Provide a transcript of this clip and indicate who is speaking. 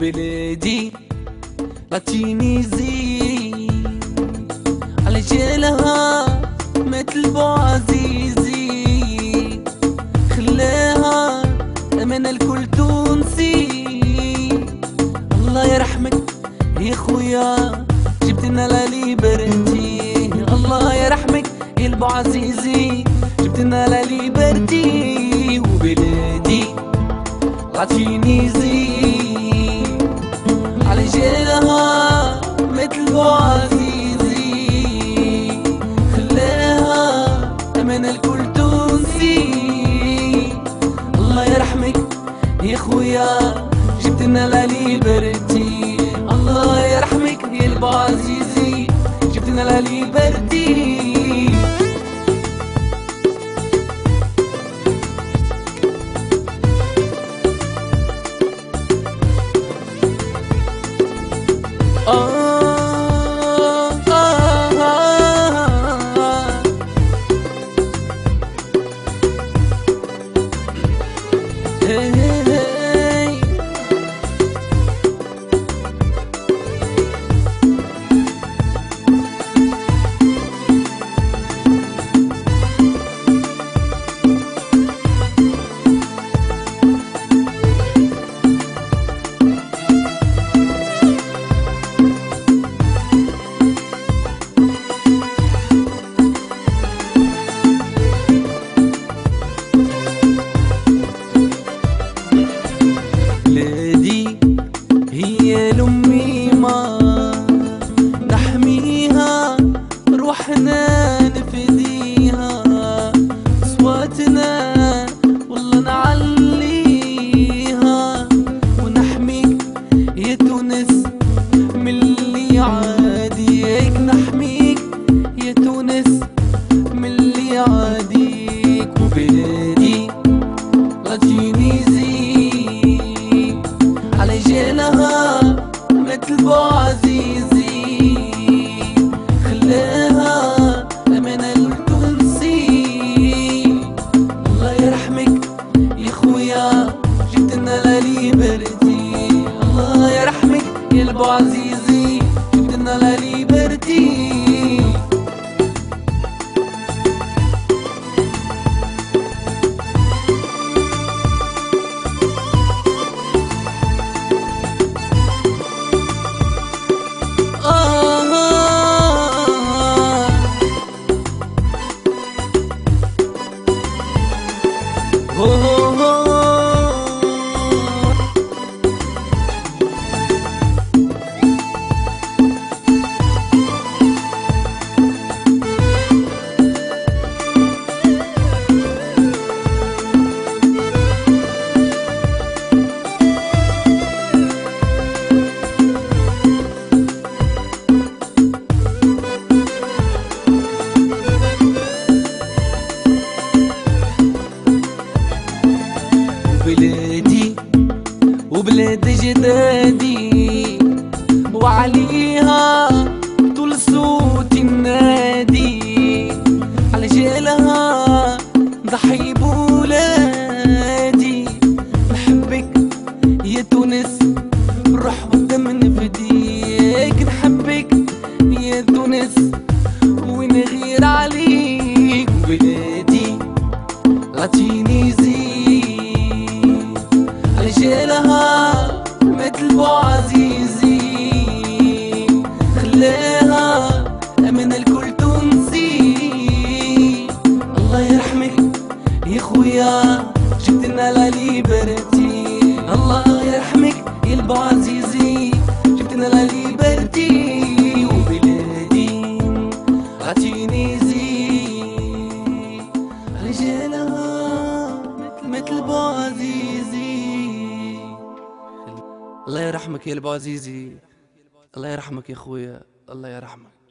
Speaker 1: بلادي لا تينيزي. على جيلها مثل عزيزي خلاها من الكل تونسي. الله يرحمك يا خويا جبتنا لليبرتي الله يرحمك يا البو عزيزي جبتنا لليبرتي وبلادي لا تينيزي. على جيلها مثل عزيزي خلاها من الكل تونسي الله يرحمك يا خويا جبتنا لليبرتي الله يرحمك يا جبتنا لليبرتي روحنا نفديها صواتنا والله نعليها. ونحميك يا تونس من اللي عاديك نحميك يا تونس من اللي عاديك وبلادي لا تجينيزي على جيلها مثل بو خويا جبتنا لليبرتي الله يرحمك يا البو عزيزي بلادي وبلاد جدادي وعليها طول صوت النادي. على جيلها ضحي بولادي. نحبك يا تونس روح والدم نفديك نحبك يا تونس ونغير عليك؟ بلادي لا جبتنا لليبرتي الله يرحمك يا البو عزيزي جبتنا لليبرتي وبلادي عتينيزي رجالها مثل بو عزيزي الله يرحمك يا البو عزيزي الله يرحمك يا خويا. الله يرحمك.